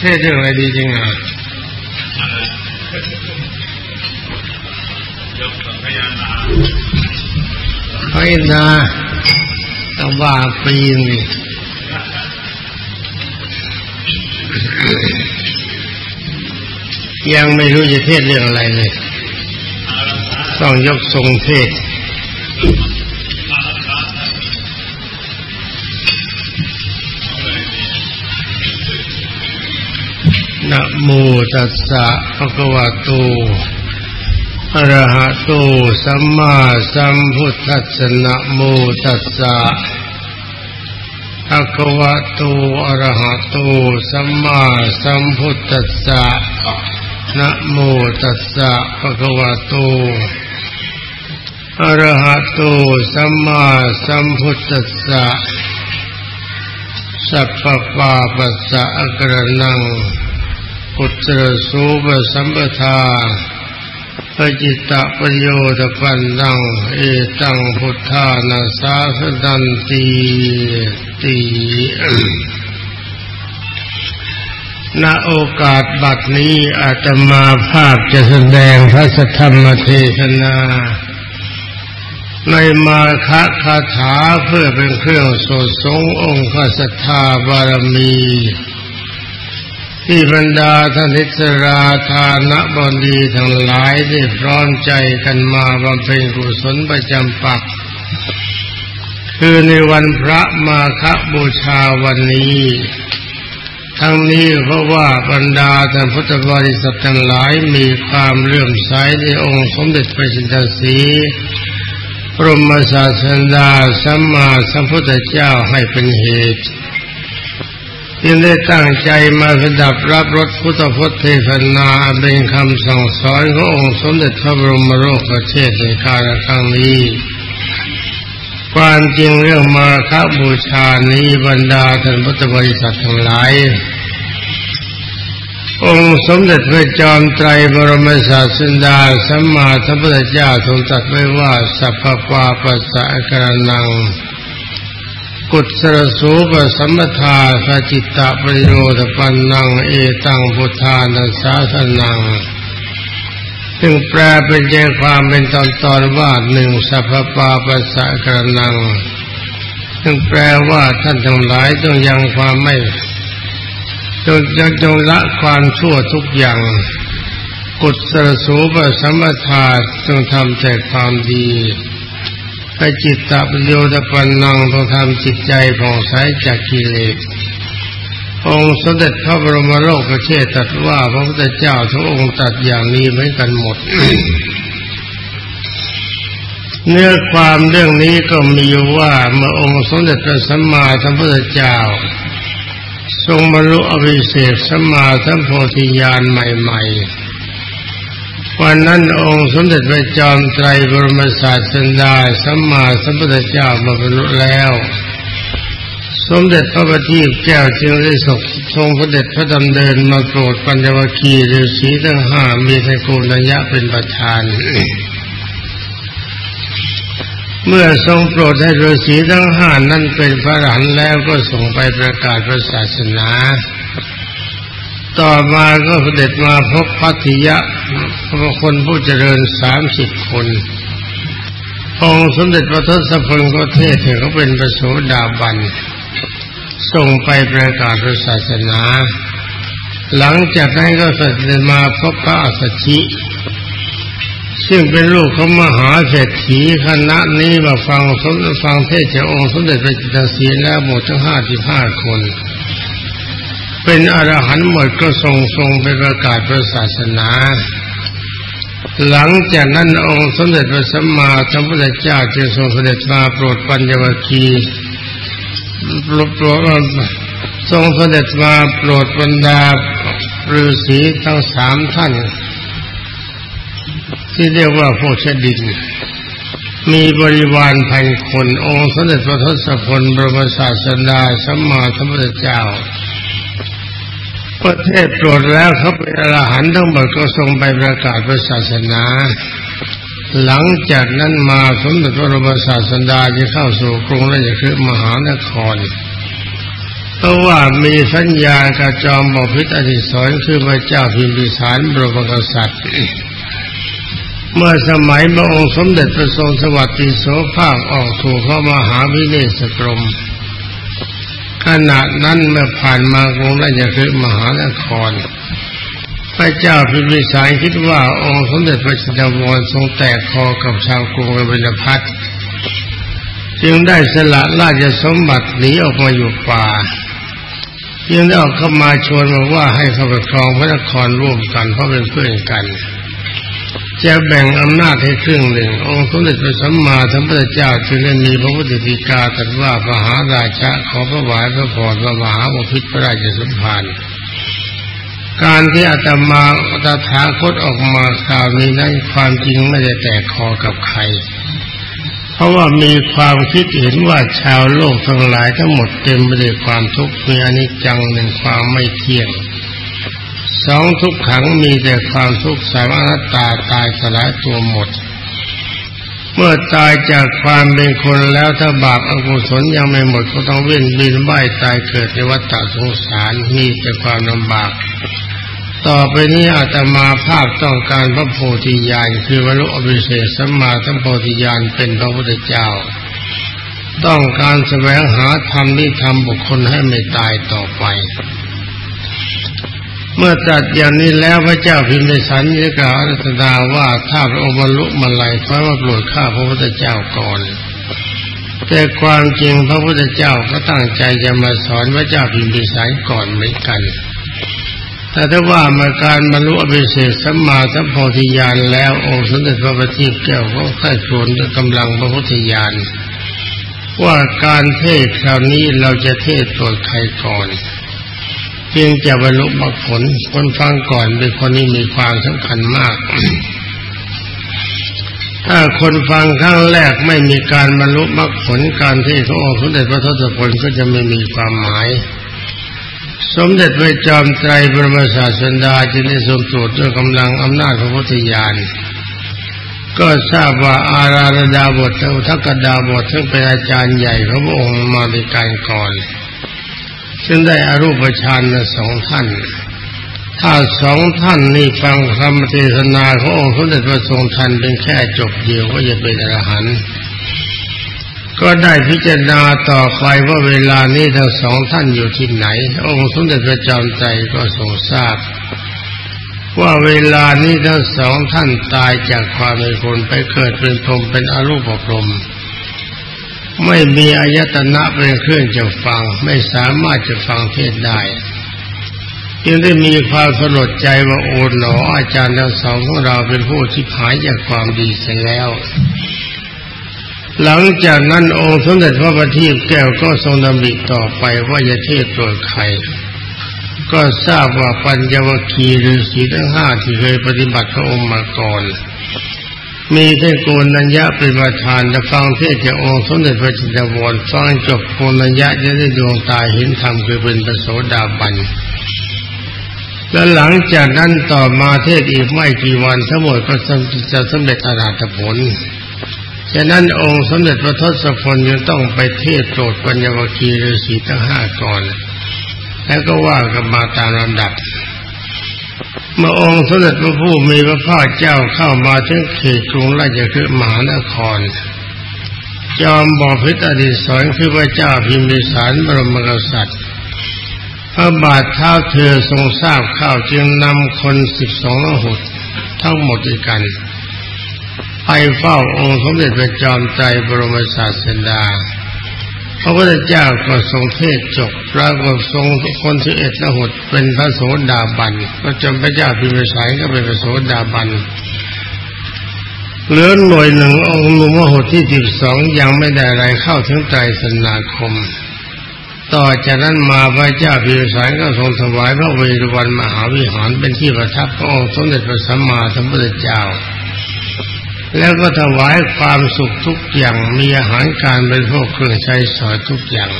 เทศเรื่องอะไรดีจริงอะพระอินทราต้องว่าปีนี่ยังไม่รู้จะเทศเรื่องอะไรเลย ต้องยกทรงเทศ นะโมตัสสะภะคะวะโตอะระหะโตสัมมาสัมพุทธัสสะนะโมตัสสะภะคะวะโตอะระหะโตสัมมาสัมพุทธัสสะนะโมตัสสะภะคะวะโตอะระหะโตสัมมาสัมพุทธัสสะสัพพะปาปัสสะอกระนัง ปุตตรสูปสัมปทาปจิตตประโยชน์ปันดัง เอตังพุทธานาสาสดันตีตีณโอกาสบัดนี้อาตมาภาพจะแสดงพระสธรรมเทศนา ในมาคะคาถาเพื่อเป็นเครื่องสดสงองค์ศรัทธาบารมี ที่บรรดาท่านทิศราธานะบดีทั้งหลายได้พร้อมใจกันมาบำเพ็ญกุศลประจำปัก คือในวันพระมาคบูชาวันนี้ ทั้งนี้เพราะว่าบรรดาท่านพุทธบริษัททั้งหลายมีความเลื่อมใสในองค์สมเด็จพระจินสีพรหมศาสดาสัมมาสัมพุทธเจ้าให้เป็นเหตุ จึงได้ตั้งใจมาสดับรับรสพุทธพจน์เทศนาเป็นคำสั่งสอนขององค์สมเด็จพระบรมโลกเทศในการครั้งนี้ความจริงเรื่องมาคบูชานี้บรรดาท่านพุทธบริษัททั้งหลาย องค์สมเด็จพระจอมไตรบรมศาสดาสัมมาสัมพุทธเจ้าทรงตรัสไว้ว่าสัพพปาปัสสะกรนัง กุศลสูปสัมปทาสจิตตประโยชน์ปันนังเอตังพุทธานัสสาสนัง ซึ่งแปลเป็นใจความเป็นตอนตอนว่าหนึ่งสัพพปาปัสสะกรนัง ซึ่งแปลว่าท่านทั้งหลายต้องยังความไม่จงจงจงละความชั่วทุกอย่างกุศลสูปสัมปทาจงทำแต่ความดี ให้จิตตปโยชน์ปันนังต้องทำจิตใจผ่องใสจากกิเลสองค์สมเด็จพระบรมโลกประเทศตรัสว่าพระพุทธเจ้าทุกองค์ตรัสอย่างนี้เหมือนกันหมด เนื้อความเรื่องนี้ก็มีอยู่ว่าเมื่อองค์สมเด็จพระสัมมาสัมพุทธเจ้า ทรงบรรลุอภิเศษสัมมาสัมโพธิญาณใหม่ ๆ วันนั้นองค์สมเด็จพระจอมไตรบรมศาสดาสัมมาสัมพุทธเจ้ามาบรรลุแล้ว สมเด็จพระบัณฑิตแก้วจึงได้ส่งทรงพระเด็จพระดำเนินมาโปรดปัญญวคีฤาษีทั้งห้ามีท่านโกนยะเป็นประธาน เมื่อทรงโปรดให้ฤาษีทั้งห้านั้นเป็นพระหลานแล้วก็ส่งไปประกาศพระศาสนา ต่อมาก็เสด็จมาพบพัทยะคนผู้เจริญสามสิบคนองสมเด็จพระทศพลก็เทศถึงเขาเป็นประโสดาบันส่งไปประกาศพระศาสนา หลังจากนั้นก็เสด็จมาพบพระอัสสชิ ซึ่งเป็นลูกของมหาเศรษฐีคณะนี้มาฟังสมฟังเทศจากองค์สมเด็จพระจิตรศีแล้วหมดทั้งห้าสิบห้าคน เป็นอรหันต์หมดก็ทรงทรงไปประกาศพระศาสนา หลังจากนั้นองค์สมเด็จพระสัมมาสัมพุทธเจ้าจึงทรงเสด็จมาโปรดปัญญวคีโปรดโปรทรงเสด็จมาโปรดบรรดาฤาษีทั้งสามท่าน ที่เรียกว่าโพชดิน มีบริวารพันคน องค์สมเด็จพระทศพลบรมศาสดาสัมมาสัมพุทธเจ้า ประเทศโปรดแล้วเขาเป็นอรหันต์ทั้งหมดก็ทรงไปประกาศพระศาสนา หลังจากนั้นมาสมเด็จพระบรมศาสดาจะเข้าสู่กรุงราชคฤห์มหานครเพราะว่ามีสัญญากับจอมบพิตรอดิศรคือพระเจ้าพิมพิสารบรมกษัตริย์ เมื่อสมัยพระองค์สมเด็จพระทรงสวัสดิโสภาคออกถูกเข้ามาหาวิเนศกรม ขณะนั้นเมื่อผ่านมากรุงราชคฤห์มหานคร พระเจ้าพิมพิสารคิดว่าองค์สมเด็จพระจินวรทรงแตกคอกับชาวกรุงเวลพัทจึงได้สละราชสมบัติหนีออกมาอยู่ป่ายังได้ออกเข้ามาชวนมาว่าให้เข้าไปครองพระนครร่วมกันเพราะเป็นเพื่อนกัน จะแบ่งอำนาจให้ครึ่งหนึ่ง องค์สมเด็จพระสัมมาสัมพุทธเจ้าจึงได้มีพระพุทธฎีกาตรัสว่าพระหาราชาขอพระวายพระพรพระมหาบพิตรพระราชสมภารการที่อาตมาตถาคตออกมาคราวนี้นั้นความจริงไม่ได้แตกคอกับใคร เพราะว่ามีความคิดเห็นว่าชาวโลกทั้งหลายทั้งหมดเต็มไปด้วยความทุกข์มีอนิจจังหนึ่งความไม่เที่ยง สองทุกขังมีแต่ความทุกข์สามอนัตาตายสลายตัวหมด เมื่อตายจากความเป็นคนแล้วถ้าบาปอกุศลยังไม่หมดก็ต้องเวียนบินว่ายตายเกิดในวัฏฏะสงสารมีแต่ความลำบาก ต่อไปนี้อาตมาภาพต้องการพระโพธิญาณคือวรุอภิเศษสัมมาสัมโพธิญาณเป็นพระพุทธเจ้า ต้องการแสวงหาธรรมที่ทำบุคคลให้ไม่ตายต่อไป เมื่อตัดอย่างนี้แล้วพระเจ้าพิมพิสันยิกาอัตดาว่าถ้าพระองค์บรรลุมาลัยพราะว่าโปรดข้าพระพุทธเจ้าก่อน แต่ความจริงพระพุทธเจ้าก็ตั้งใจจะมาสอนพระเจ้าพิมพิสันก่อนเหมือนกัน แต่ถ้าว่ามาการบรรลุอภิเศษสัมมาสัมโพธิญาณแล้วองค์สมเด็จพระบัณฑิตแก้วก็ใต้ครวนด้วยกำลังพระพุทธญาณว่าการเทศคราวนี้เราจะเทศโปรดใครก่อน เพียงจะบรรลุมรรคผลคนฟังก่อนเป็นคนนี้มีความสำคัญมาก ถ้าคนฟังครั้งแรกไม่มีการบรรลุมรรคผลการเทศขอองค์สมเด็จพระทศพลก็จะไม่มีความหมาย สมเด็จพระจอมไตรบรมศาสดาจึงได้ทรงโปรดด้วยกำลังอำนาจของพุทธญาณก็ทราบว่าอาราธดาบททักกดาบทซึ่งเป็นอาจารย์ใหญ่ของพระองค์มาในการก่อน ซึ่งได้อารูปฌานสองท่าน ถ้าสองท่านนี่ฟังคำเทศนาขององค์สมเด็จพระทรงทันเป็นแค่จบเดียวก็จะเป็นอรหันต์ก็ได้พิจารณาต่อไปว่าเวลานี้ทั้งสองท่านอยู่ที่ไหน องค์สมเด็จพระจอมใจก็ทรงทราบ ว่าเวลานี้ทั้งสองท่านตายจากความเป็นคนไปเกิดเป็นพรหมเป็นอรูปพรหม ไม่มีอายตนะเป็นเครื่องจะฟัง ไม่สามารถจะฟังเทศได้จึงได้มีความสลดใจว่าโอนหนออาจารย์ทั้งสองของเราเป็นผู้ที่หายจากความดีเสียแล้ว หลังจากนั้นองค์สมเด็จพระบัณฑิตแก้วก็ทรงดำริต่อไปว่าจะเทศตัวใครก็ทราบว่าปัญญวคีฤาษีทั้งห้าที่เคยปฏิบัติพระองค์มาก่อน มีเทศโกนัญญะเป็นประธานและฟังเทศจากองค์สมเด็จพระจินดาวรฟังจบโกนัญญะจะได้ดวงตาเห็นธรรมคือเป็นประโสดาบันและหลังจากนั้นต่อมาเทศอีกไม่กี่วันทั้งหมดก็จะสำเร็จอรหัตผล ฉะนั้นองค์สมเด็จพระทศพลยังต้องไปเทศโปรดปัญญวคีฤาษีทั้งห้าก่อน แล้วก็ว่ากันมาตามลำดับ เมื่อองค์สมเด็จพระผู้มีพระภาคเจ้าเข้ามาถึงเขตกรุงราชคฤห์มหานคร จอมบอพิตรดิศรคือพระเจ้าพิมพิสารบรมกษัตริย์ พระบาทเท้าเธอทรงทราบข้าวจึงนำคนสิบสองหดทั้งหมดด้วยกัน ไปเฝ้าองค์สมเด็จพระจอมใจบรมศาสดา พระพุทธเจ้าก็ทรงเทศจบปรากฏทรงทุกคนที่เอ็ดละหดเป็นพระโสดาบันก็จำพระเจ้าพิมพิสายก็เป็นพระโสดาบันเหลือหน่วยหนึ่งองค์นุมหดที่สิบสองยังไม่ได้อะไรเข้าถึงใจสนาคม ต่อจากนั้นมาพระเจ้าพิมพิสายก็ทรงถวายพระเวรวันมหาวิหารเป็นที่ประทับพระองค์สมเด็จพระสัมมาสัมพุทธเจ้า แล้วก็ถวายความสุขทุกอย่างมีอาหารการเป็นพวกเครื่องใช้สอยทุกอย่าง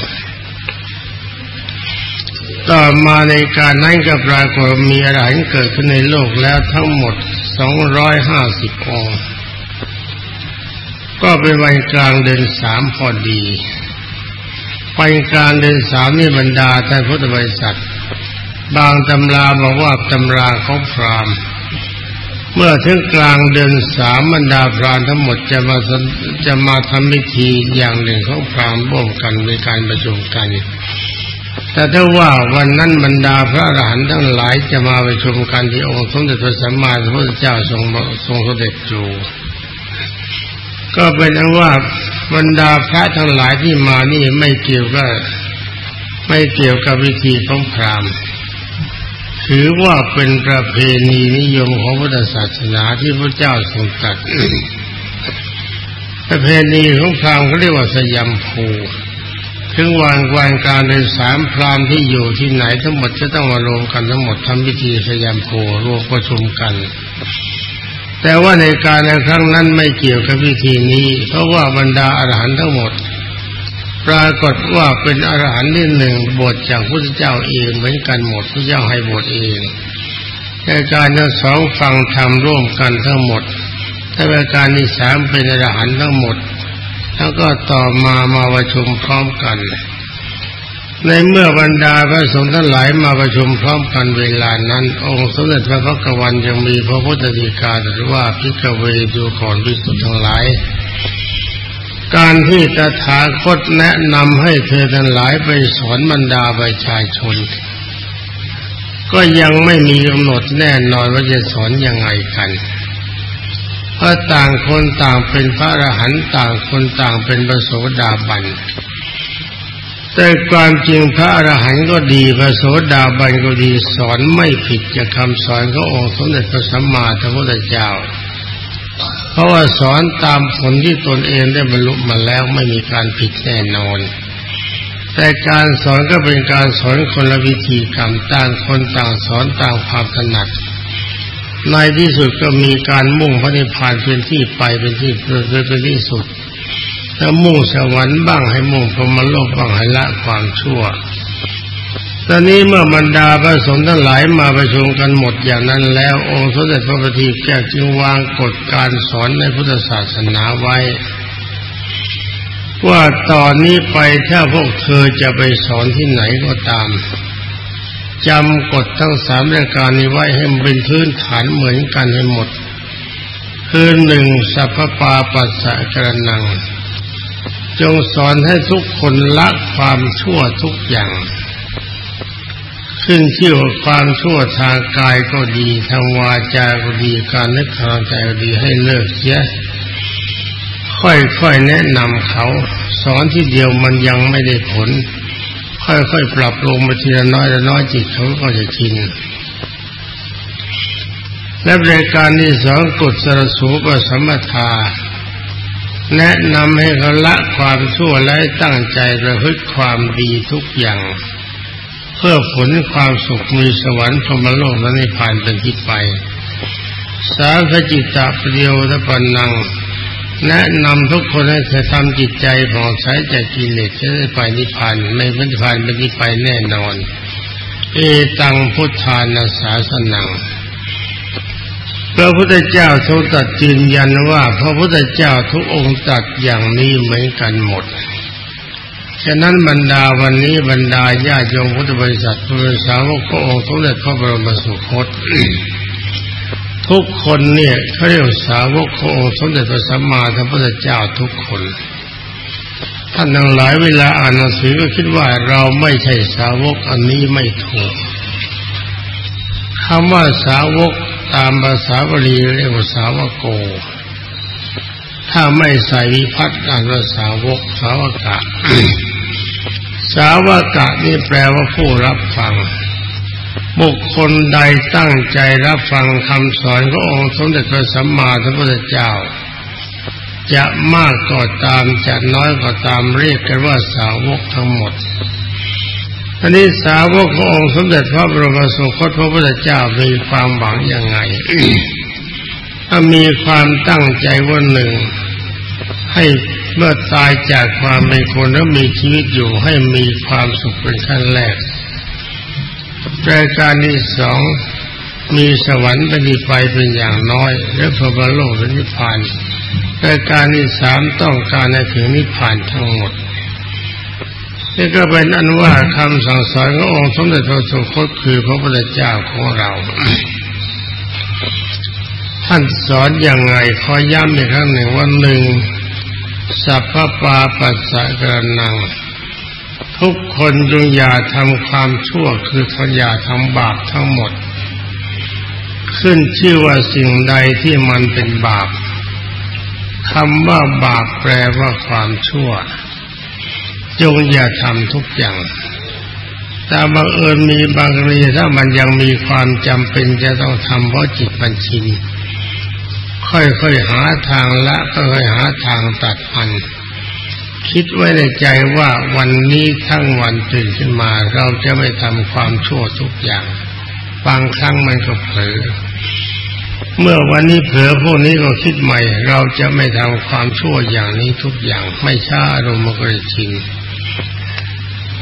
ต่อมาในการนั้นก็ปรากฏมีอะไรเกิดขึ้นในโลกแล้วทั้งหมดสองร้อยห้าสิบองค์ก็เป็นวันกลางเดือนสามพอดีไปกลารเดินสามนี่บรรดาท่านพุทธบริษัท บางตำราบอกว่าตำราของพราหมณ์ เมื่อถึงกลางเดือนสามบรรดาพรานทั้งหมดจะมาจะมาทำพิธีอย่างหนึ่งของพรามร่วมกันในการประชุมกัน แต่ถ้าว่าวันนั้นบรรดาพระอรหันต์ทั้งหลายจะมาประชุมกันที่องค์สมเด็จพระสัมมาสัมพุทธเจ้าทรงทรงเสด็จอยู่ก็เป็นว่าบรรดาพระทั้งหลายที่มานี่ไม่เกี่ยวกับไม่เกี่ยวกับวิธีของพราหมณ์ ถือว่าเป็นประเพณีนิยมของพุทธศาสนาที่พระเจ้าทรงตรัสประเพณีของพราหมณ์เขาเรียกว่าสยามภูถึงวันวันการในสามพราหมณ์ที่อยู่ที่ไหนทั้งหมดจะต้องมารวมกันทั้งหมดทำพิธีสยามภูรวมประชุมกัน แต่ว่าในการในครั้งนั้นไม่เกี่ยวกับพิธีนี้ เพราะว่าบรรดาอรหันต์ทั้งหมด ปรากฏว่าเป็นอรหันต์ที่หนึ่งบทจากพระเจ้าเองเหมือนกันหมดพระเจ้าให้บทเองในการทั้งสองฟังธรรมร่วมกันทั้งหมดถ้าป็นการที่สามเป็นอรหันต์ทั้งหมด แล้วก็ต่อมามาประชุมพร้อมกัน ในเมื่อบรรดาพระสงฆ์ทั้งหลายมาประชุมพร้อมกันเวลานั้น องค์สมเด็จพระพักวันยังมีพระพุทธดีกาหรือว่าพิกเวดูก่อนพิสุทธ์ทั้งหลาย การที่ตถาคตแนะนำให้เธอทั้งหลายไปสอนบรรดาประชาชน ก็ยังไม่มีกำหนดแน่นอนว่าจะสอนยังไงกันเพราะต่างคนต่างเป็นพระอรหันต์ต่างคนต่างเป็นพระโสดาบันแต่ความจริงพระอรหันต์ก็ดีพระโสดาบันก็ดีสอนไม่ผิดจากคำสอนขององค์สมเด็จพระสัมมาสัมพุทธเจ้า เพราะว่าสอนตามผลที่ตนเองได้บรรลุมาแล้วไม่มีการผิดแน่นอน แต่การสอนก็เป็นการสอนคนละวิธีกรรมต่างคนต่างสอนต่างความถนัดในที่สุดก็มีการมุ่งพระนิพพานเป็นที่ไปเป็นที่เป็นที่สุดถ้ามุ่งสวรรค์บ้างให้มุ่งพรหมโลกบ้างให้ละความชั่ว ตอนนี้เมื่อบรรดาพระสงฆ์ทั้งหลายมาประชุมกันหมดอย่างนั้นแล้ว องค์สมเด็จพระบัณฑิตแก้วจึงวางกฎการสอนในพุทธศาสนาไว้ ว่าตอนนี้ไปถ้าพวกเธอจะไปสอนที่ไหนก็ตามจำกฎทั้งสามรายการนี้ไว้ให้เป็นพื้นฐานเหมือนกันให้หมด คือหนึ่งสัพพปาปัสสะกระนัง จงสอนให้ทุกคนละความชั่วทุกอย่าง ขึ้นชื่อว่าความชั่วทางกายก็ดีทางวาจาก็ดีการนึกทางใจก็ดีให้เลิกเสียค่อยๆแนะนำเขา สอนที่เดียวมันยังไม่ได้ผล ค่อยๆปรับลงมาทีละน้อยละน้อยจิตเขาก็จะชินและรายการที่สองกฎสรสูปสมมทา แนะนำให้เขาละความชั่วและตั้งใจประพฤติความดีทุกอย่าง เพื่อผลความสุขมีสวรรค์พรมโลกและนิพพานเป็นที่ไป สาธจิตตปเดียวทปันนัง แนะนำทุกคนให้เธอทำจิตใจผ่องใสจากกิเลสจะได้ไปนิพพานไม่เป็นนิพพานเป็นที่ไปแน่นอน เอตังพุทธานาสาสนังพระพุทธเจ้าทรงตัดยืนยันว่า พระพุทธเจ้าทุกองค์ตัดอย่างนี้เหมือนกันหมด ฉะนั้นบรรดาวันนี้บรรดาญาโยมพุทธบริษัทพุทธสาวกพระองค์สมเด็จพระบรมสุคตทุกคนเนี่ยเขาเรียกสาวกพระองค์สมเด็จพระสัมมาสัมพุทธเจ้าทุกคน ท่านทั้งหลายเวลาอ่านหนังสือก็คิดว่าเราไม่ใช่สาวกอันนี้ไม่ถูกคำว่าสาวกตามภาษาบาลีเรียกว่าสาวกโก ถ้าไม่ใส่วิพัฒน์อ่านว่าสาวกสาวกะ สาวกะนี่แปลว่าผู้รับฟัง บุคคลใดตั้งใจรับฟังคำสอนขององค์สมเด็จพระสัมมาสัมพุทธเจ้า จะมากก็ตามจะน้อยก็ตามเรียกกันว่าสาวกทั้งหมดอันนี้สาวกขององค์สมเด็จพระบรมสุคตพระพุทธเจ้ามีความหวังยังไงถ้ามีความตั้งใจว่าหนึ่ง ให้เมื่อตายจากความเป็นคนแล้วมีชีวิตอยู่ให้มีความสุขเป็นขั้นแรกรายการที่สองมีสวรรค์เป็นไปเป็นอย่างน้อย และพระบรโลกเป็นนิพพานรายการที่สามต้องการในถึงนิพพานทั้งหมดนี่ก็เป็นอันว่าคำสั่งสอนขององค์สมเด็จพระสุคตคือพระพุทธเจ้าของเรา ท่านสอนอย่างไงขอย้ำอีกครั้งหนึ่งว่าหนึ่ง สัพพปาปัสสะกระนัง ทุกคนจงอย่าทำความชั่วคือทอย่าทำบาปทั้งหมด ขึ้นชื่อว่าสิ่งใดที่มันเป็นบาปคำว่าบาปแปลว่าความชั่ว จงอย่าทำทุกอย่างแต่บังเอิญมีบางกรณีถ้ามันยังมีความจำเป็นจะต้องทำเพราะจิตบัญชิน ค่อยๆหาทางละค่อยๆหาทางตัดมัน คิดไว้ในใจว่าวันนี้ทั้งวันตื่นขึ้นมา เราจะไม่ทำความชั่วทุกอย่างบางครั้งมันก็เผลอเมื่อวันนี้เผลอพวกนี้ก็คิดใหม่ เราจะไม่ทำความชั่วอย่างนี้ทุกอย่าง ไม่ช้าอารมณ์มันก็ชิน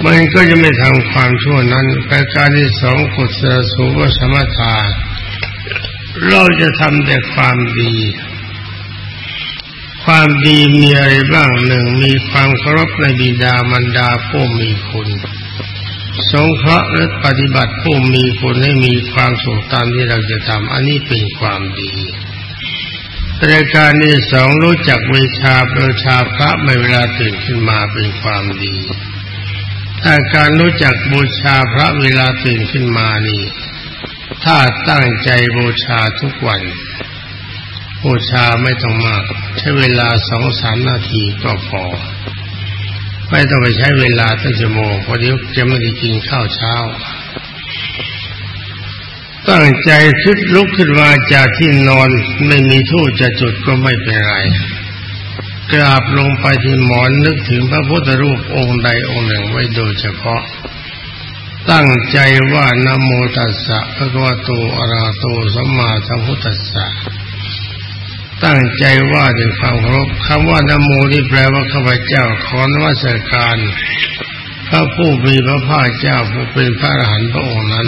มันก็จะไม่ทำความชั่วนั้นประการที่สองกุศลสูวสมถา เราจะทำแต่ความดี ความดีมีอะไรบ้างหนึ่งมีความเคารพในบิดามารดาผู้มีคุณสงเคราะห์และปฏิบัติผู้มีคุณให้มีความสุขตามที่เราจะทำอันนี้เป็นความดีรายการที่สองรู้จักวิชาประชาพระในเวลาตื่นขึ้นมาเป็นความดีถ้าการรู้จักบูชาพระเวลาตื่นขึ้นมานี่ ถ้าตั้งใจบูชาทุกวัน บูชาไม่ต้องมาก ใช้เวลาสองสามนาทีก็พอ ไม่ต้องไปใช้เวลาตั้งชั่วโมงเพราะเดี๋ยวจะไม่ได้กินข้าวเช้า ตั้งใจคิดลุกขึ้นมาจากที่นอนไม่มีทู่จะจุดก็ไม่เป็นไรกราบลงไปที่หมอนนึกถึงพระพุทธรูปองค์ใดองค์หนึ่งไว้โดยเฉพาะ ตั้งใจว่านโมตัสสะพระกวาโตอะระโตสัมมาสัมพุทธัสสะตั้งใจว่าด้วยความเคารพคำว่านโมนี่แปลว่าข้าพเจ้าขอนวัสการพระผู้มีพระภาคเจ้าผู้เป็นพระอรหันต์พระองค์นั้น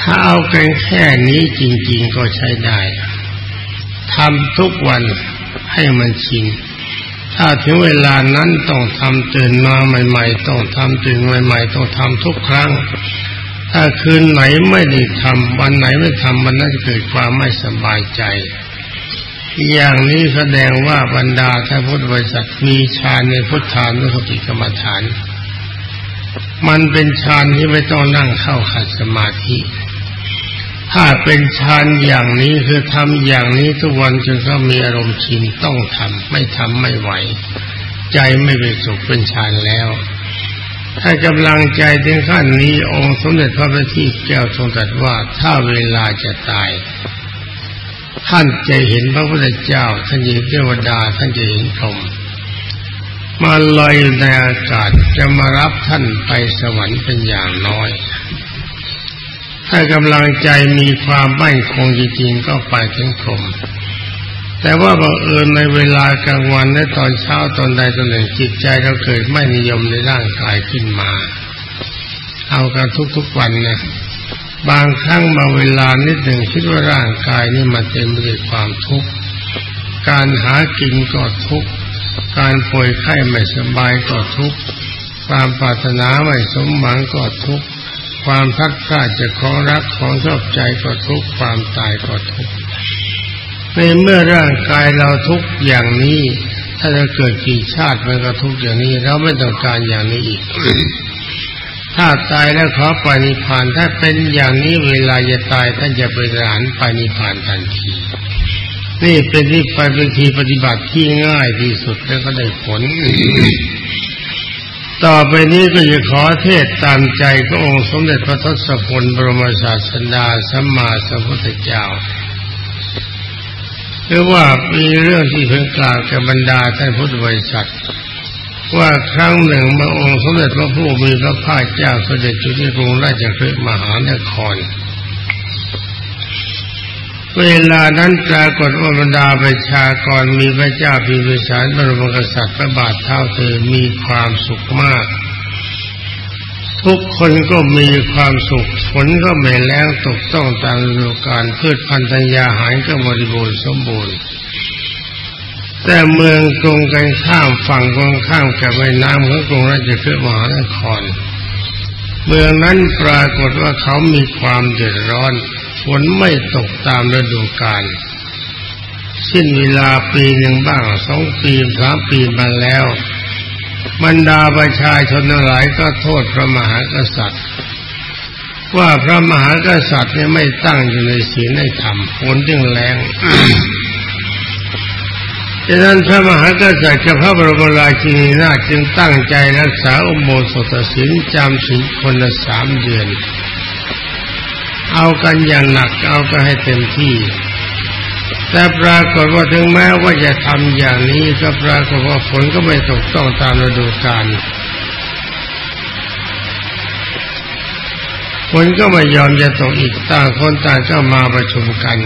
ถ้าเอากันแค่นี้จริง ๆก็ใช้ได้ทำทุกวันให้มันชิน ถ้าถึงเวลานั้นต้องทำตื่นมาใหม่ ๆ ต้องทำตื่นใหม่ ๆ ต้องทำทุกครั้ง ถ้าคืนไหนไม่ได้ทำวันไหนไม่ทำมันน่าจะเกิดความไม่สบายใจ อย่างนี้แสดงว่าบรรดาท่านพุทธบริษัทมีฌานในพุทธานุสติกรรมฐาน มันเป็นฌานที่ไม่ต้องนั่งเข้าขัดสมาธิ ถ้าเป็นฌานอย่างนี้คือทำอย่างนี้ทุกวันจนเขามีอารมณ์ชินต้องทำไม่ทำไม่ไหว ใจไม่เป็นสุขเป็นฌานแล้ว ถ้ากำลังใจถึงขั้นนี้องค์สมเด็จพระบัณฑิตแก้วทรงตรัสว่าถ้าเวลาจะตาย ท่านจะเห็นพระพุทธเจ้า ท่านจะเห็นเทวดา ท่านจะเห็นพรหมมาลอยในอากาศจะมารับท่านไปสวรรค์เป็นอย่างน้อย ถ้ากำลังใจมีความมั่นคงจริงๆก็ไปถึงพรมแต่ว่าบังเอิญในเวลากลางวันและตอนเช้าตอนใดตอนหนึ่งจิตใจเราเกิดไม่นิยมในร่างกายขึ้นมา เอากันทุกๆวันนะบางครั้งบางเวลานิดหนึ่งคิดว่าร่างกายนี่มันเต็มไปด้วยความทุกข์การหากินก็ทุกข์การป่วยไข้ไม่สบายก็ทุกข์ความปรารถนาไม่สมหวังก็ทุกข์ ความพัดพลาจะของรักของชอบใจก็ทุกความตายก็ทุกในเมื่อร่างกายเราทุกอย่างนี้ ถ้าจะเกิดกี่ชาติมันก็ทุกอย่างนี้เราไม่ต้องการอย่างนี้อีก ถ้าตายแล้วขอไปนิพานถ้าเป็นอย่างนี้เวลาจะตายท่านจะไปสานไปนิพพานทันทีนี่เป็นที่ไปเป็นทีปฏิบัติที่ง่ายที่สุดแล้วก็ได้ผล ต่อไปนี้ก็จะขอเทศตามใจพระองค์สมเด็จพระทศพลบรมศาสดาสัมมาสัมพุทธเจ้าหรือว่ามีเรื่องที่เพิ่งกล่าวกับบรรดาท่านพุทธบริษัท ว่าครั้งหนึ่งพระองค์สมเด็จพระผู้มีพระภาคเจ้าเสด็จจุที่กรุงราชคฤห์มหานคร เวลานั้นปรากฏว่าบรรดาประชากรมีพระเจ้าพิมพิสารบรมกษัตริย์พระบาทเท่าเธอมีความสุขมาก ทุกคนก็มีความสุขฝนก็ไม่แรงตกต้องตามฤดูกาลพืชพันธุ์ธัญญาหารก็บริบูรณ์สมบูรณ์แต่เมืองตรงกันข้ามฝั่งตรงข้ามกับแม่น้ำของกรุงราชคฤห์มหานคร เมืองนั้นปรากฏว่าเขามีความเดือดร้อน ฝนไม่ตกตามฤดูกาลสิ้นเวลาปีหนึ่งบ้างสองปีสามปีมาแล้วบรรดาประชาชนหลายก็โทษพระมหากษัตริย์ ว่าพระมหากษัตริย์เนี่ยไม่ตั้งอยู่ในศีลในธรรมฝนจึงแรงดังนั้นพระมหากษัตริย์กับพระบรมราชินีนาจึงตั้งใจรักษาอุโบสถศีลจำศีลคนละสามเดือน เอากันอย่างหนักเอากันให้เต็มที่ แต่ปรากฏว่าถึงแม้ว่าจะทำอย่างนี้ก็ปรากฏว่าฝนก็ไม่ตกต้องตามฤดูกาลฝนก็ไม่ยอมจะตกอีกต่างคนต่างก็มาประชุมกัน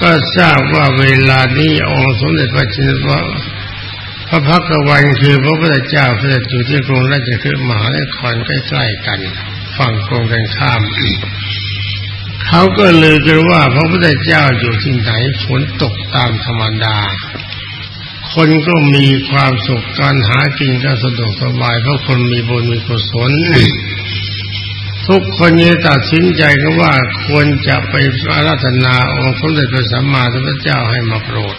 ก็ทราบว่าเวลานี้องค์สมเด็จพระจินวะพระพักวันคือพระพุทธเจ้าเสด็จอยู่ที่กรุงราชคฤห์มหานครใกล้ๆกัน ฝั่งตรงกันข้าม เขาก็เลยกันว่าพระพุทธเจ้าอยู่ที่ไหนฝนตกตามธรรมดา คนก็มีความสุขการหากินก็สะดวกสบายเพราะคนมีบุญมีกุศลทุกคนนี้ตัดสินใจก็ว่าควรจะไปอาราธนาองค์สมเด็จพระสัมมาสัมพุทธเจ้าให้มาโปรด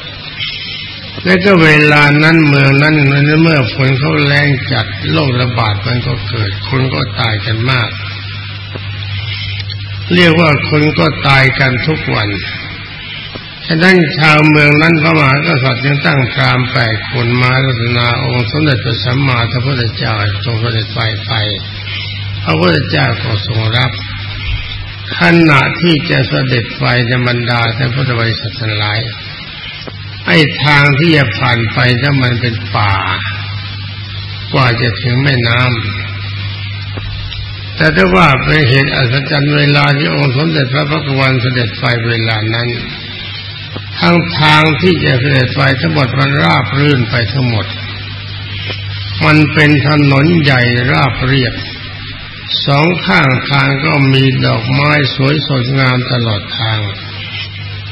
และก็เวลานั้นเมืองนั้นเมื่อฝนเขาแรงจัดโรคระบาดมันก็เกิด คนก็ตายกันมาก เรียกว่าคนก็ตายกันทุกวัน ฉะนั้นชาวเมืองนั้นพระมหากษัตริย์ยังตั้งพรามแปดคนมาลักนาองค์สมเด็จพระสัมมาสัมพุทธเจ้าทรงเสด็จไปไปพระพุทธเจ้าก็ทรงรับขณะที่จะเสด็จไปในบรรดาท่านพุทธบริษัททั้งหลายไอ้ทางที่จะผ่านไปถ้ามันเป็นป่า กว่าจะถึงแม่น้ำ แต่ถ้าว่าเป็นเหตุอัศจรรย์เวลาที่องค์สมเด็จพระพักวันเสด็จไปเวลานั้นทางทางที่จะเสด็จไปทั้งหมดมันราบรื่นไปทั้งหมด มันเป็นถนนใหญ่ราบเรียบสองข้างทางก็มีดอกไม้สวยสดงามตลอดทาง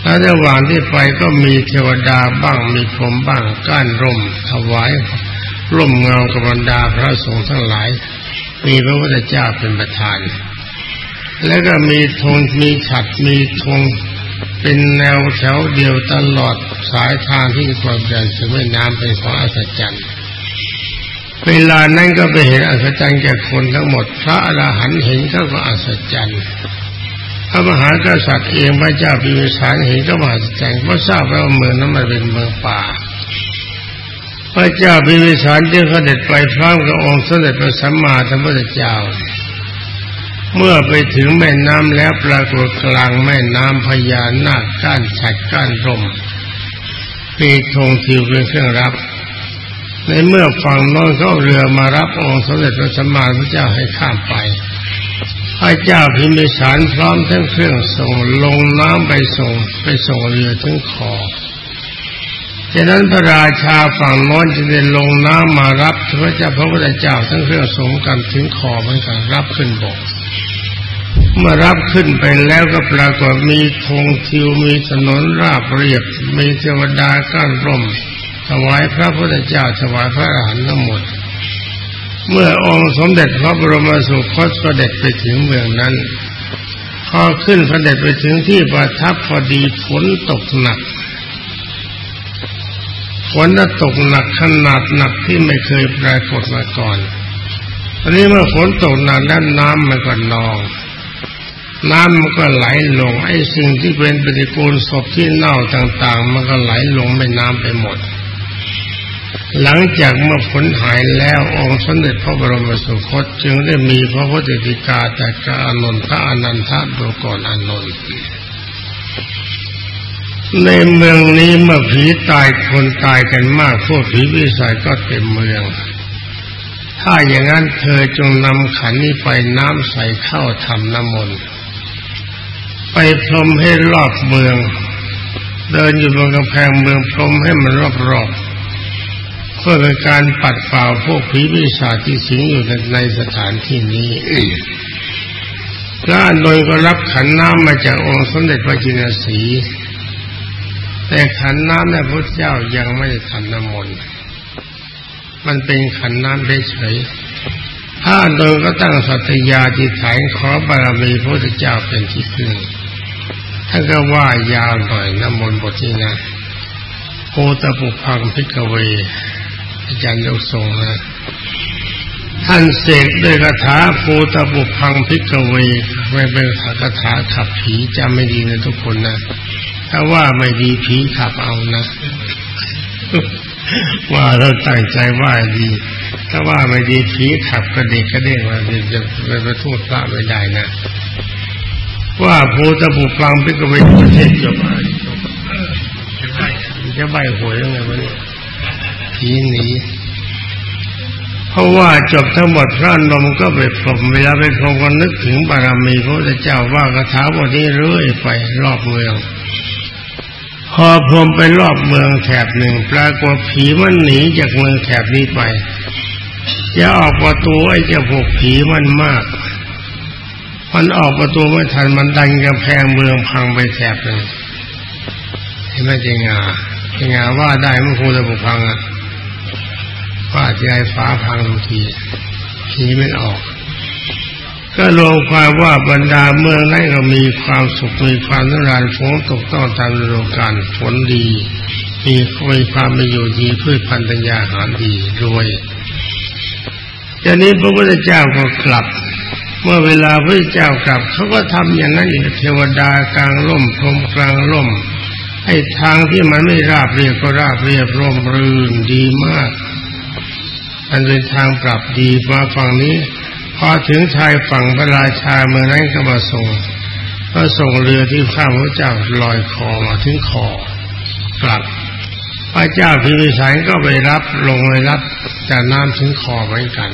และระหว่างที่ไปก็มีเทวดาบ้างมีพรมบ้างก้านร่มถวายร่มเงากับบรรดาพระสงฆ์ทั้งหลาย มีพระพุทธเจ้าเป็นประธาน แล้วก็มีธงมีฉัดมีธงเป็นแนวแถวเดียวตลอดสายทางที่ความเดินถึงแม่น้ำเป็นของอัศจรรย์เวลานั้นก็ไปเห็นอัศจรรย์แก่คนทั้งหมด พระอรหันต์เห็นก็ก็อัศจรรย์พระมหากษัตริย์เองพระเจ้าพิมพิสารเห็นก็มหัศจรรย์เพราะทราบว่าเมืองนั้นมันเป็นเมืองป่า พระเจ้าพิมิสารจึงเสด็จไปพร้อมกับองค์เสด็จพระสัมมาสัมพุทธเจ้า เมื่อไปถึงแม่น้ำแล้วปรากฏกลางแม่น้ำพญานาคก้านฉัดก้านร่มมีธงทิวเป็นเครื่องรับ ในเมื่อฝั่งน้นเขาเรือมารับองค์สมเด็จพระสัมมาสัมพุทธเจ้าให้ข้ามไปพระเจ้าพิมิสารพร้อมทั้งเครื่องส่งลงน้ำไปส่งไปส่งเรือถึงคอ ฉะนั้นพระราชาฝั่งโน้นจะได้ลงน้ำมารับพระเจ้าพระพุทธเจ้าทั้งเครื่องสงกันถึงคอเหมือนกันรับขึ้นบกเมื่อรับขึ้นไปแล้วก็ปรากฏมีธงทิวมีถนนราบเรียบ มีเทวดาก้านร่มถวายพระพุทธเจ้าถวายพระอรหันต์ทั้งหมด เมื่อองค์สมเด็จพระบรมสุคตเสด็จไปถึงเมืองนั้นพอขึ้นเสด็จไปถึงที่ประทับพอดีฝนตกหนัก ฝนจะตกหนักขนาดหนักที่ไม่เคยปรากฏมาก่อนตอนนี้เมื่อฝนตกหนักแล้วน้ำมันก็นอง น้ำมันก็ไหลลง ไอ้สิ่งที่เป็นปฏิกูลศพที่เน่าต่าง ๆ มันก็ไหลลงแม่น้ำไปหมด หลังจากเมื่อฝนหายแล้วองค์สมเด็จพระบรมสุคตจึงได้มีพระพุทธฎีกาแต่กระอนนท์พระอนันทะดูก่อนอนนท์ ในเมืองนี้เมื่อผีตายคนตายกันมาก พวกผีวิสัยก็เต็มเมือง ถ้าอย่างนั้นเธอจงนำขันนี้ไปน้ำใส่เข้าทำน้ำมนต์ไปพรมให้รอบเมือง เดินอยู่บนกำแพงเมืองพรมให้มันรอบๆเพื่อเป็นการปัดเป่าพวกผีวิสาที่สิงอยู่ในสถานที่นี้พระนนก็รับขันน้ำมาจากองค์สมเด็จพระจินสี แต่ขันน้ำในพระเจ้ายังไม่ได้ทำน้ำมนต์มันเป็นขันน้ำเฉยถ้าโดยก็ตั้งสัตยาธิษฐานขอบารมีพระพุทธเจ้าเป็นที่พึ่งท่านก็ว่ายาวหน่อยน้ำมนต์บทที่นั้นภูตปุพพัง ภิกขเวอาจารย์ยกทรงนะท่านเสกด้วยคาถาภูตปุพพัง ภิกขเวไม่เป็นคาถาขับผีจำไม่ดีนะทุกคนนะ ถ้าว่าไม่ดีผีขับเอานะ ว่าเราตั้งใจว่าดี ถ้าว่าไม่ดีผีขับกระเด็กกระเด้งว่าจะไปประทูดพระไม่ได้นะ ว่าโพตบุพังพิกเวประเทศจบจะใบหวยยังไงวะเนี่ยผีหนีเพราะว่าจบทั้งหมดพระนมก็ไปพรมเวลาไปพรมก็นึกถึงบารมีพระเจ้าว่าคาถาบทนี้เรื่อยไปรอบเมือง พอพรมไปรอบเมืองแถบหนึ่งปรากฏผีมันหนีจากเมืองแถบนี้ไป จะออกประตูไอ้เจ้าพวกผีมันมาก มันออกประตูไม่ทันมันดันกำแพงเมืองพังไปแถบหนึ่งเห็นไหมเจงาเจงาว่าได้มันคงจะบุพังอะว่าใจฟ้าพังทุกทีผีไม่ออก ก็รวมความว่าบรรดาเมืองนั้นก็มีความสุขมีความนรานฝนตกต้องตามฤดูกาลฝนดี มีมีความมีอยู่ดีพืชพันธุ์ัญญาหารดีรวยจากนี้พระพุทธเจ้าก็กลับ เมื่อเวลาพระเจ้ากลับเขาก็ทำอย่างนั้นอีกเทวดากลางร่มพรมกลางร่มให้ทางที่มันไม่ราบเรียบก็ราบเรียบร่มรื่นดีมาก มันเป็นทางปรับดีมาฝั่งนี้ พอถึงชายฝั่งพระราชาเมื่อนั้นก็มาส่งก็ส่งเรือที่ข้ามพระเจ้าลอยคอมาถึงคอกลับพระเจ้าพิมิสารก็ไปรับลงไปรับจากน้ำถึงคอเหมือนกัน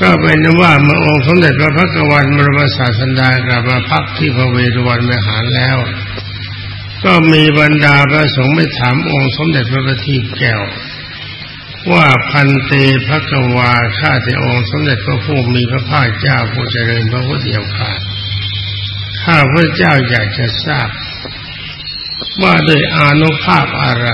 ก็เป็นว่าเมื่อองค์สมเด็จพระพักวันมรมศาสันดากลับมาพักที่พระเวรุวันมหารแล้ว ก็มีบรรดาพระสงฆ์ไปถามองค์สมเด็จพระบัณฑิตแก้ว ว่าพันเตพระกวาข้าแต่องค์สมเด็จพระผู้มีพระภาคเจ้าผู้เจริญพระพุทธเจ้าค่ะข้าพระเจ้าอยากจะทราบ ว่าโดยอานุภาพอะไร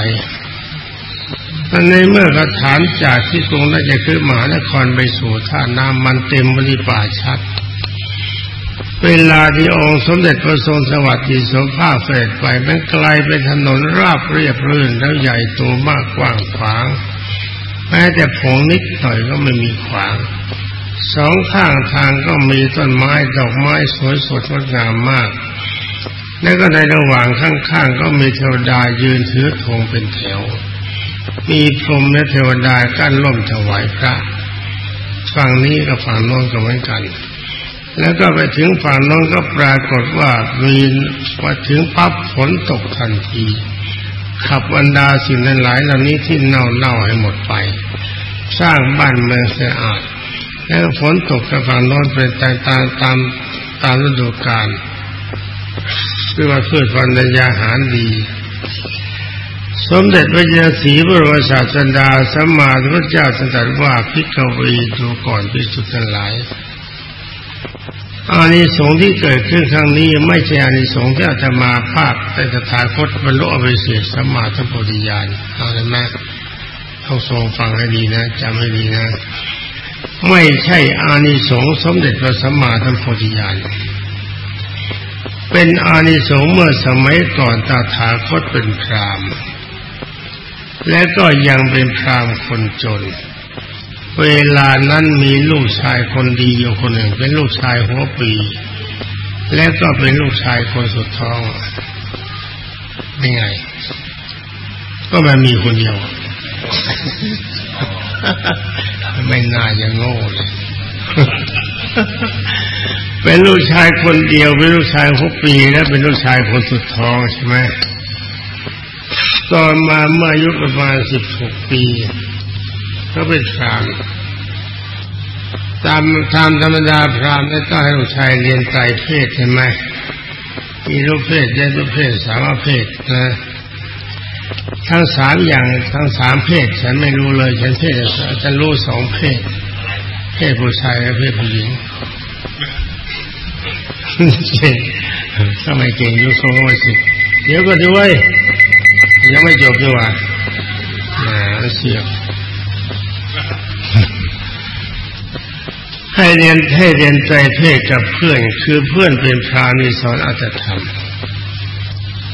ในเมื่อกระฐานจากที่กรุงราชคือมหานครไปสู่ท่าน้ำมันเต็มบริป่าชัด เวลาที่องค์สมเด็จพระทรงสวัสดิสมภาพเสด็จไปมันไกลเป็นถนนราบเรียบรื่นแล้วใหญ่โตมากกว้างขวาง แม้แต่ผงนิดหน่อยก็ไม่มีขวาง สองข้างทางก็มีต้นไม้ดอกไม้สวยสดงดงามมาก และก็ในระหว่างข้างๆก็มีเทวดายืนถือธงเป็นแถว มีพรมและเทวดากั้นล่มถวายพระฝั่งนี้กับฝั่งโน้นก็เหมือนกัน แล้วก็ไปถึงฝั่งโน้นก็ปรากฏว่ามีพอถึงปั๊บฝนตกทันที ขับบรรดาสิ่งนันหลายเหล่านี้ที่เน่าเน่าให้หมดไป สร้างบ้านเมืองสะอาด แล้วฝนตกกระฝังน้นเป็นตาตามตามตามฤดูกาลคือว่าพืชพันธุ์ยาหารดี สมเด็จพระเจ้าศีบรมศาสดาสัมมาสัมพุทธเจ้าตรัสว่าพิกเวีดูก่อนพิสุทธิ์ทั้งหลาย อานิสงส์ที่เกิดขึ้นครั้งนี้ไม่ใช่อานิสงส์ที่อาตมาภาพแต่สถาคตบรรลุอภิเศษสมาธิปฏิญาณเอาเลยแม่ต้องทรงฟังให้ดีนะจำให้ดีนะ ไม่ใช่อานิสงส์สมเด็จพระสัมมาสัมพุทธญาณเป็นอานิสงส์เมื่อสมัยก่อนตาถาคตเป็นพรามและก็ยังเป็นพรามคนจน เวลานั้นมีลูกชายคนดีอยู่คนหนึ่ง เป็นลูกชายหัวปี และก็เป็นลูกชายคนสุดท้องเป็นไง ก็มันมีคนเดียว ไม่น่าจะโง่เลยเป็นลูกชายคนเดียว เป็นลูกชายหัวปี และเป็นลูกชายคนสุดท้องใช่ไหมตอนมาเมื่ออายุประมาณสิบหกปี เขาเป็นพรามตามตามธรรมดาพรามแล้วต้องให้ลูกชายเรียนไตรเพศใช่ไหมมีรูปเพศเยรูปเพศสามเพศนะทั้งสามอย่างทั้งสามเพศ ฉันไม่รู้เลย ฉันเพศฉันรู้สองเพศ เพศผู้ชายและเพศผู้หญิงเก่งทำไมเก่งยุโสไว้สิเดี๋ยวก็ด้วยยังไม่จบด้วยแหมเสียง ให้เรียนให้เรียนใจเพศกับเพื่อน คือเพื่อนเป็นพรามมีสอนอัตธรรม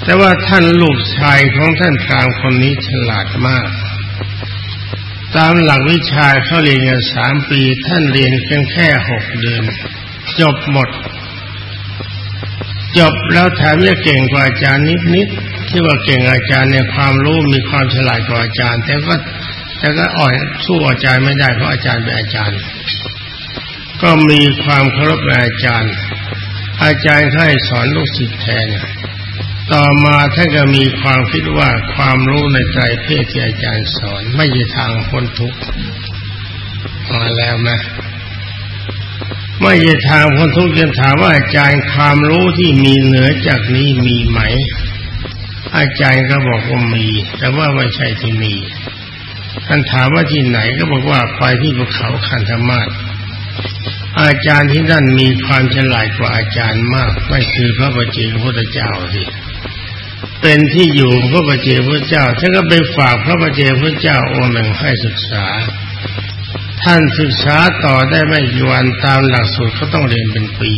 แต่ว่าท่านลูกชายของท่านพรามคนนี้ฉลาดมาก ตามหลักวิชาเขาเรียนกันสามปี ท่านเรียนเพียงแค่หกเดือน จบหมด จบแล้วแถมยังเก่งกว่าอาจารย์นิดๆที่ว่าเก่งอาจารย์ในความรู้มีความฉลาดกว่าอาจารย์ แต่ก็แต่ก็อ่อนสู้อาจารย์ไม่ได้เพราะอาจารย์เป็นอาจารย์ ก็มีความเคารพอาจารย์ อาจารย์ให้สอนลูกศิษย์แทน ต่อมาท่านก็มีความคิดว่าความรู้ในใจเพศที่อาจารย์สอน ไม่ใช่ทางพ้นทุกข์มาแล้วนะไม่ใช่ทางพ้นทุกข์จะถามว่าอาจารย์ความรู้ที่มีเหนือจากนี้มีไหม อาจารย์ก็บอกว่ามี แต่ว่าไม่ใช่ที่มีท่านถามว่าที่ไหนก็บอกว่าไปที่ภูเขาคันธมาศ อาจารย์ที่นั่นมีความฉลาดกว่าอาจารย์มากไม่คือพระบจเจกพุทธเจ้าสิเป็นที่อยู่พระบจเจกพุทธเจ้าท่านก็ไปฝากพระบจเจกพุทธเจ้าองค์หนึ่งให้ศึกษา ท่านศึกษาต่อได้ไม่กี่วันตามหลักสูตรเขาต้องเรียนเป็นปี